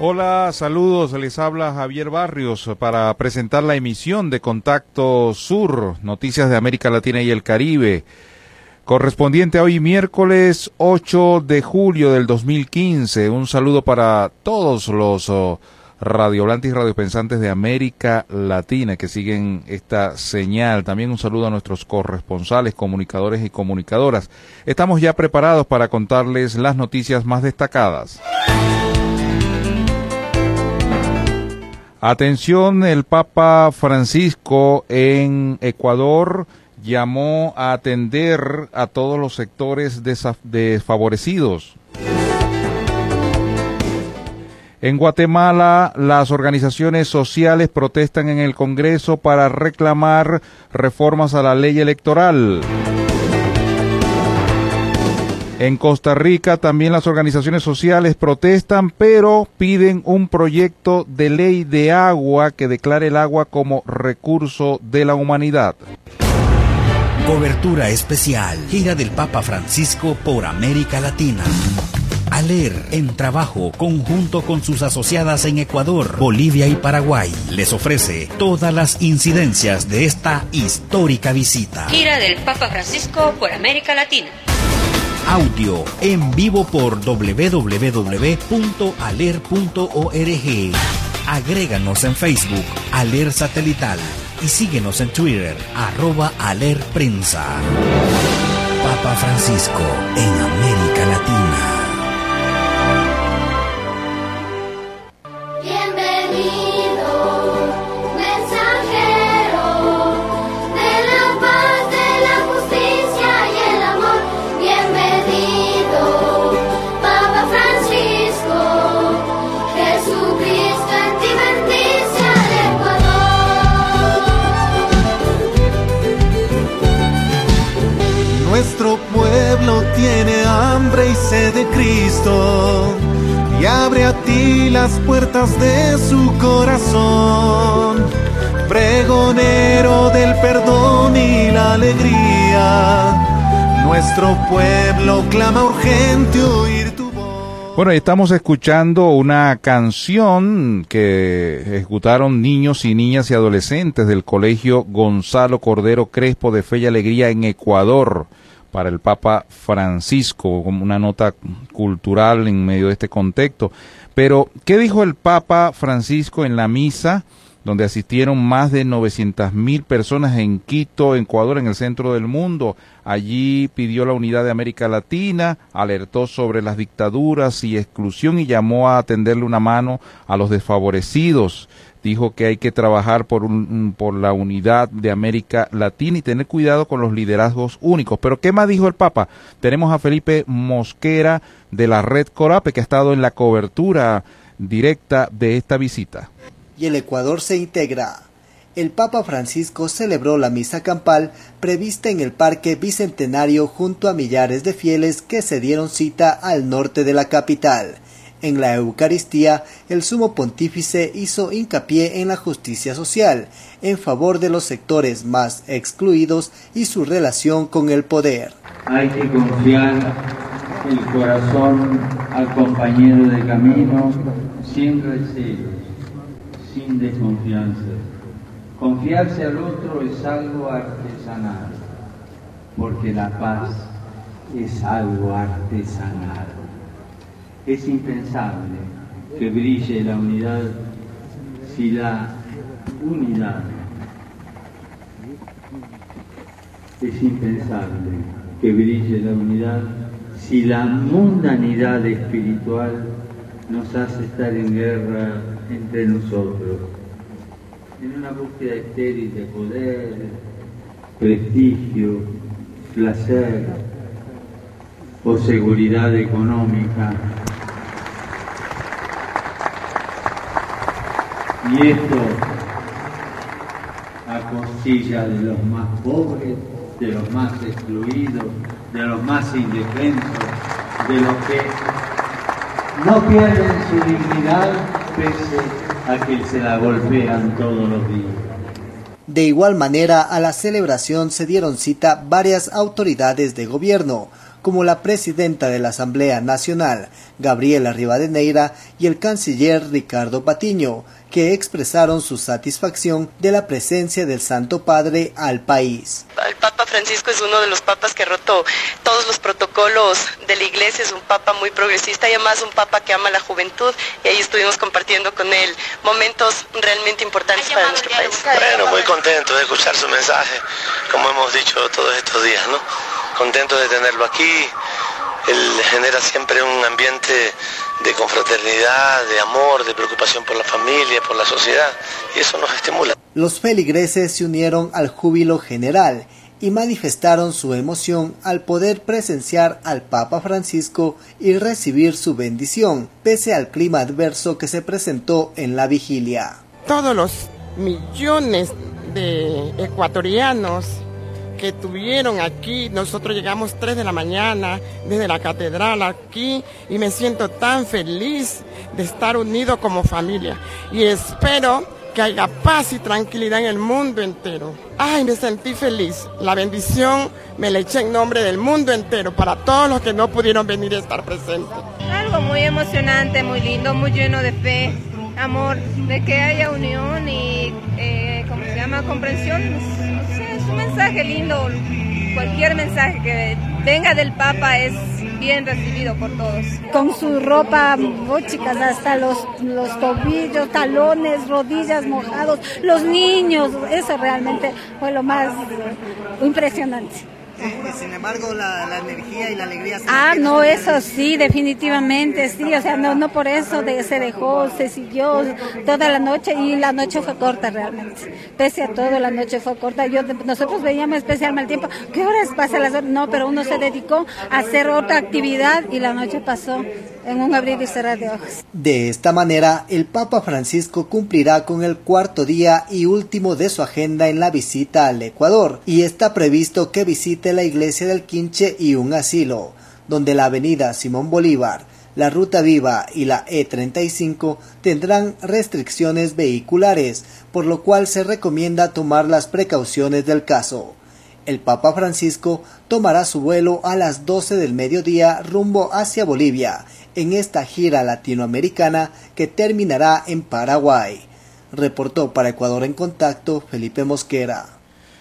Hola, saludos, les habla Javier Barrios para presentar la emisión de Contacto Sur, Noticias de América Latina y el Caribe, correspondiente a hoy miércoles 8 de julio del 2015. Un saludo para todos los oh, radiovolantes y radiopensantes de América Latina que siguen esta señal. También un saludo a nuestros corresponsales, comunicadores y comunicadoras. Estamos ya preparados para contarles las noticias más destacadas. Atención, el Papa Francisco en Ecuador llamó a atender a todos los sectores desfavorecidos. En Guatemala, las organizaciones sociales protestan en el Congreso para reclamar reformas a la ley electoral. En Costa Rica también las organizaciones sociales protestan, pero piden un proyecto de ley de agua que declare el agua como recurso de la humanidad. Cobertura especial. Gira del Papa Francisco por América Latina. ALER, en trabajo conjunto con sus asociadas en Ecuador, Bolivia y Paraguay, les ofrece todas las incidencias de esta histórica visita. Gira del Papa Francisco por América Latina audio en vivo por www.aler.org. Agréganos en Facebook, Aler Satelital, y síguenos en Twitter, arroba Aler Prensa. Papa Francisco en América Latina. Las puertas de su corazón. Pregonero del perdón y la alegría, nuestro pueblo clama urgente oír tu voz. Bueno, estamos escuchando una canción que ejecutaron niños y niñas y adolescentes del Colegio Gonzalo Cordero Crespo de Fe y Alegría en Ecuador para el Papa Francisco, como una nota cultural en medio de este contexto. Pero, ¿qué dijo el Papa Francisco en la misa? donde asistieron más de 900 mil personas en Quito, Ecuador, en el centro del mundo. Allí pidió la unidad de América Latina, alertó sobre las dictaduras y exclusión y llamó a tenderle una mano a los desfavorecidos dijo que hay que trabajar por, un, por la unidad de América Latina y tener cuidado con los liderazgos únicos. Pero ¿qué más dijo el Papa? Tenemos a Felipe Mosquera de la red Corape que ha estado en la cobertura directa de esta visita. Y el Ecuador se integra. El Papa Francisco celebró la misa campal prevista en el Parque Bicentenario junto a millares de fieles que se dieron cita al norte de la capital. En la Eucaristía, el sumo pontífice hizo hincapié en la justicia social, en favor de los sectores más excluidos y su relación con el poder. Hay que confiar el corazón al compañero de camino sin recelos, sin desconfianza. Confiarse al otro es algo artesanal, porque la paz es algo artesanal. Es impensable que brille la unidad si la unidad es impensable que brille la unidad si la mundanidad espiritual nos hace estar en guerra entre nosotros, en una búsqueda estéril de poder, prestigio, placer o seguridad económica. Y esto, la costilla de los más pobres, de los más excluidos, de los más indefensos, de los que no pierden su dignidad pese a que se la golpean todos los días. De igual manera, a la celebración se dieron cita varias autoridades de gobierno, como la presidenta de la Asamblea Nacional, Gabriela Rivadeneira, y el canciller Ricardo Patiño, que expresaron su satisfacción de la presencia del Santo Padre al país. El Papa Francisco es uno de los papas que rotó todos los protocolos de la iglesia, es un papa muy progresista y además un papa que ama la juventud y ahí estuvimos compartiendo con él momentos realmente importantes para nuestro país. Bueno, muy contento de escuchar su mensaje, como hemos dicho todos estos días, ¿no? Contento de tenerlo aquí, él genera siempre un ambiente de confraternidad, de amor, de preocupación por la familia, por la sociedad, y eso nos estimula. Los feligreses se unieron al júbilo general y manifestaron su emoción al poder presenciar al Papa Francisco y recibir su bendición, pese al clima adverso que se presentó en la vigilia. Todos los millones de ecuatorianos que tuvieron aquí. Nosotros llegamos 3 de la mañana desde la catedral aquí y me siento tan feliz de estar unido como familia. Y espero que haya paz y tranquilidad en el mundo entero. Ay, me sentí feliz. La bendición me la eché en nombre del mundo entero para todos los que no pudieron venir a estar presentes. Algo muy emocionante, muy lindo, muy lleno de fe, amor, de que haya unión y, eh, ¿cómo se llama? Comprensión un mensaje lindo. Cualquier mensaje que venga del Papa es bien recibido por todos. Con su ropa, chicas, hasta los, los tobillos, talones, rodillas mojados, los niños, eso realmente fue lo más impresionante. Sin embargo, la, energía y la alegría. ah, no, eso sí, definitivamente, sí. O sea, no, no por eso de, se dejó, se siguió toda la noche y la noche fue corta realmente. Pese a todo, la noche fue corta. Yo, nosotros veíamos especial el tiempo. ¿Qué horas pasa las horas? No, pero uno se dedicó a hacer otra actividad y la noche pasó en un abrir y cerrar de ojos. De esta manera, el Papa Francisco cumplirá con el cuarto día y último de su agenda en la visita al Ecuador y está previsto que visite la iglesia del Quinche y un asilo, donde la avenida Simón Bolívar, la Ruta Viva y la E35 tendrán restricciones vehiculares, por lo cual se recomienda tomar las precauciones del caso. El Papa Francisco tomará su vuelo a las 12 del mediodía rumbo hacia Bolivia en esta gira latinoamericana que terminará en Paraguay. Reportó para Ecuador en contacto Felipe Mosquera.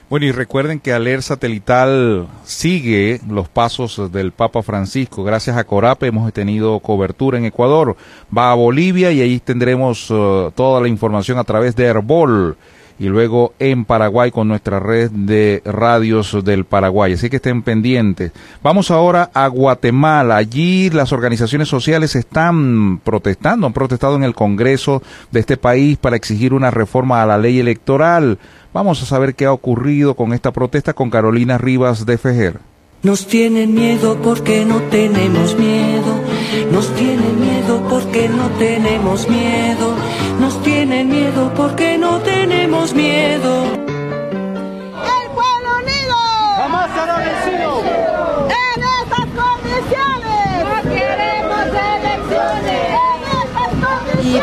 Bueno, y recuerden que Aler Satelital sigue los pasos del Papa Francisco. Gracias a Corape hemos tenido cobertura en Ecuador. Va a Bolivia y ahí tendremos uh, toda la información a través de Herbol y luego en Paraguay con nuestra red de radios del Paraguay. Así que estén pendientes. Vamos ahora a Guatemala. Allí las organizaciones sociales están protestando, han protestado en el Congreso de este país para exigir una reforma a la ley electoral. Vamos a saber qué ha ocurrido con esta protesta con Carolina Rivas de Fejer. Nos tienen miedo porque no tenemos miedo. Nos tienen miedo porque no tenemos miedo. Nos tienen miedo porque no tenemos miedo.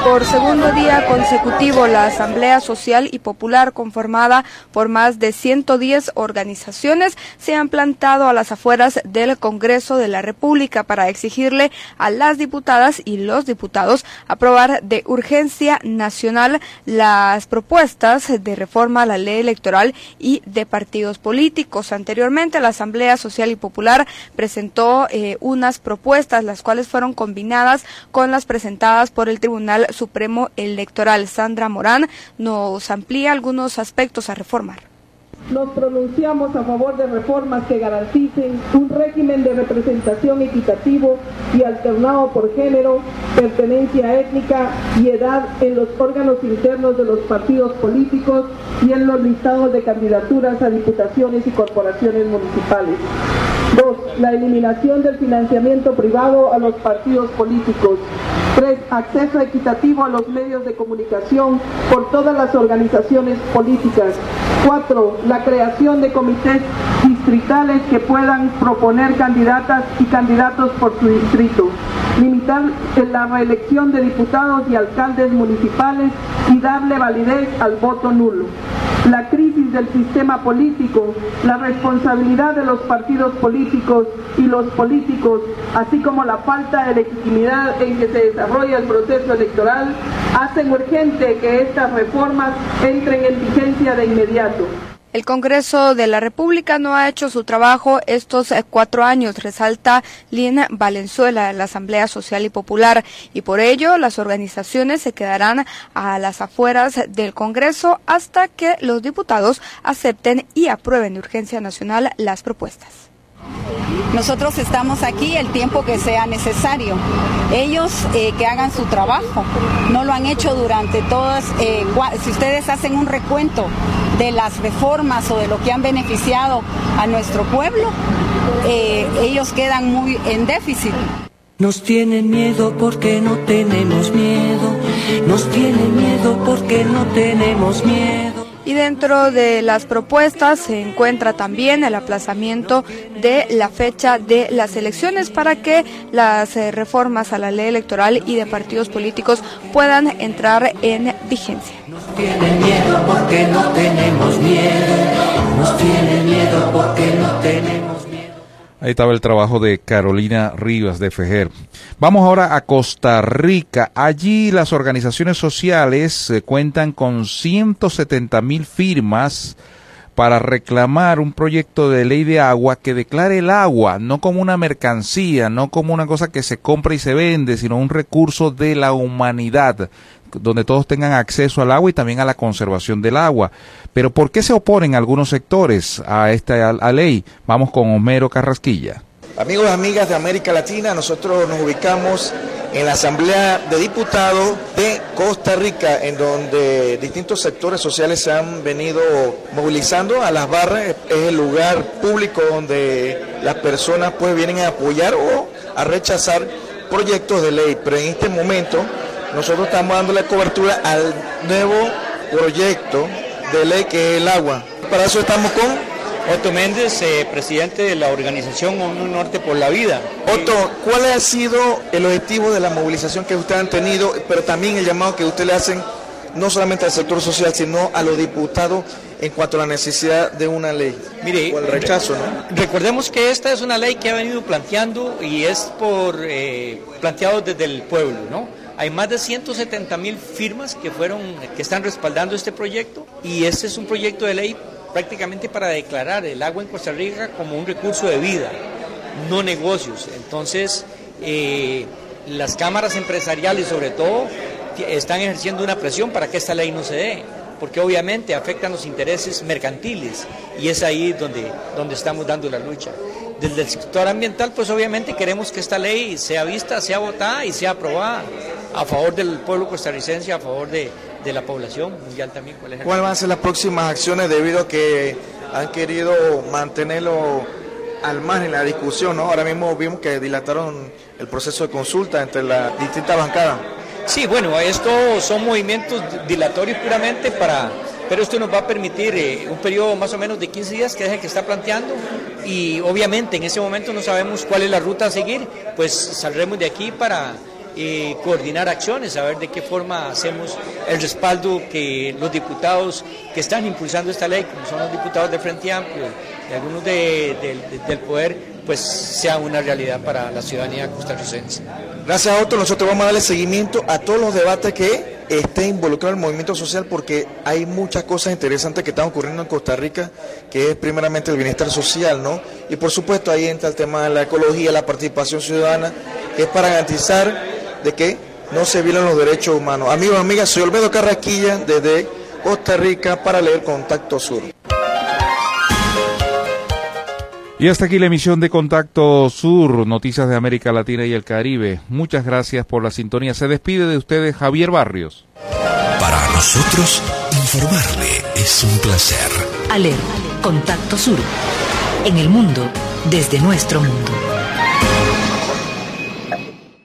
Por segundo día consecutivo, la Asamblea Social y Popular, conformada por más de 110 organizaciones, se han plantado a las afueras del Congreso de la República para exigirle a las diputadas y los diputados aprobar de urgencia nacional las propuestas de reforma a la ley electoral y de partidos políticos. Anteriormente, la Asamblea Social y Popular presentó eh, unas propuestas, las cuales fueron combinadas con las presentadas por el Tribunal Supremo Electoral. Sandra Morán nos amplía algunos aspectos a reformar. Nos pronunciamos a favor de reformas que garanticen un régimen de representación equitativo y alternado por género, pertenencia étnica y edad en los órganos internos de los partidos políticos y en los listados de candidaturas a diputaciones y corporaciones municipales Dos, la eliminación del financiamiento privado a los partidos políticos. Tres, acceso equitativo a los medios de comunicación por todas las organizaciones políticas. Cuatro, la creación de comités distritales que puedan proponer candidatas y candidatos por su distrito. Limitar la reelección de diputados y alcaldes municipales y darle validez al voto nulo. La crisis del sistema político, la responsabilidad de los partidos políticos y los políticos, así como la falta de legitimidad en que se desarrolla el proceso electoral, hacen urgente que estas reformas entren en vigencia de inmediato. El Congreso de la República no ha hecho su trabajo estos eh, cuatro años, resalta Lina Valenzuela la Asamblea Social y Popular, y por ello las organizaciones se quedarán a las afueras del Congreso hasta que los diputados acepten y aprueben de urgencia nacional las propuestas. Nosotros estamos aquí el tiempo que sea necesario. Ellos eh, que hagan su trabajo. No lo han hecho durante todas. Eh, si ustedes hacen un recuento de las reformas o de lo que han beneficiado a nuestro pueblo, eh, ellos quedan muy en déficit. Nos tienen miedo porque no tenemos miedo. Nos tienen miedo porque no tenemos miedo. Y dentro de las propuestas se encuentra también el aplazamiento de la fecha de las elecciones para que las eh, reformas a la ley electoral y de partidos políticos puedan entrar en vigencia. Nos tienen miedo porque no tenemos miedo. Nos tienen miedo porque no tenemos miedo. Ahí estaba el trabajo de Carolina Rivas de Fejer. Vamos ahora a Costa Rica. Allí las organizaciones sociales eh, cuentan con 170 mil firmas para reclamar un proyecto de ley de agua que declare el agua no como una mercancía, no como una cosa que se compra y se vende, sino un recurso de la humanidad donde todos tengan acceso al agua y también a la conservación del agua. Pero ¿por qué se oponen algunos sectores a esta ley? Vamos con Homero Carrasquilla. Amigos y amigas de América Latina, nosotros nos ubicamos en la Asamblea de Diputados de Costa Rica, en donde distintos sectores sociales se han venido movilizando a las barras. Es el lugar público donde las personas pues vienen a apoyar o a rechazar proyectos de ley. Pero en este momento nosotros estamos dando la cobertura al nuevo proyecto de ley que es el agua. Para eso estamos con Otto Méndez, eh, presidente de la organización ONU Norte por la Vida. Otto, ¿cuál ha sido el objetivo de la movilización que ustedes han tenido, pero también el llamado que ustedes le hacen no solamente al sector social, sino a los diputados en cuanto a la necesidad de una ley? Mire, o el rechazo, ¿no? Recordemos que esta es una ley que ha venido planteando y es por eh, planteado desde el pueblo, ¿no? Hay más de 170 mil firmas que fueron, que están respaldando este proyecto y este es un proyecto de ley prácticamente para declarar el agua en Costa Rica como un recurso de vida, no negocios. Entonces, eh, las cámaras empresariales sobre todo están ejerciendo una presión para que esta ley no se dé, porque obviamente afectan los intereses mercantiles y es ahí donde, donde estamos dando la lucha. Desde el sector ambiental, pues obviamente queremos que esta ley sea vista, sea votada y sea aprobada a favor del pueblo costarricense, a favor de, de la población mundial también. ¿Cuáles van a ser las próximas acciones debido a que han querido mantenerlo al margen la discusión? ¿no? Ahora mismo vimos que dilataron el proceso de consulta entre las distintas bancadas. Sí, bueno, esto son movimientos dilatorios puramente para, pero esto nos va a permitir eh, un periodo más o menos de 15 días que es el que está planteando y obviamente en ese momento no sabemos cuál es la ruta a seguir, pues saldremos de aquí para eh, coordinar acciones, a ver de qué forma hacemos el respaldo que los diputados que están impulsando esta ley, como son los diputados de Frente Amplio y algunos del poder, pues sea una realidad para la ciudadanía costarricense. Gracias, Otto. Nosotros vamos a darle seguimiento a todos los debates que esté involucrado el movimiento social porque hay muchas cosas interesantes que están ocurriendo en Costa Rica, que es primeramente el bienestar social, ¿no? Y por supuesto ahí entra el tema de la ecología, la participación ciudadana, que es para garantizar de que no se violan los derechos humanos. Amigos, amigas, soy Olmedo Carraquilla desde Costa Rica para leer Contacto Sur. Y hasta aquí la emisión de Contacto Sur, noticias de América Latina y el Caribe. Muchas gracias por la sintonía. Se despide de ustedes Javier Barrios. Para nosotros, informarle es un placer. ALER, Contacto Sur. En el mundo, desde nuestro mundo.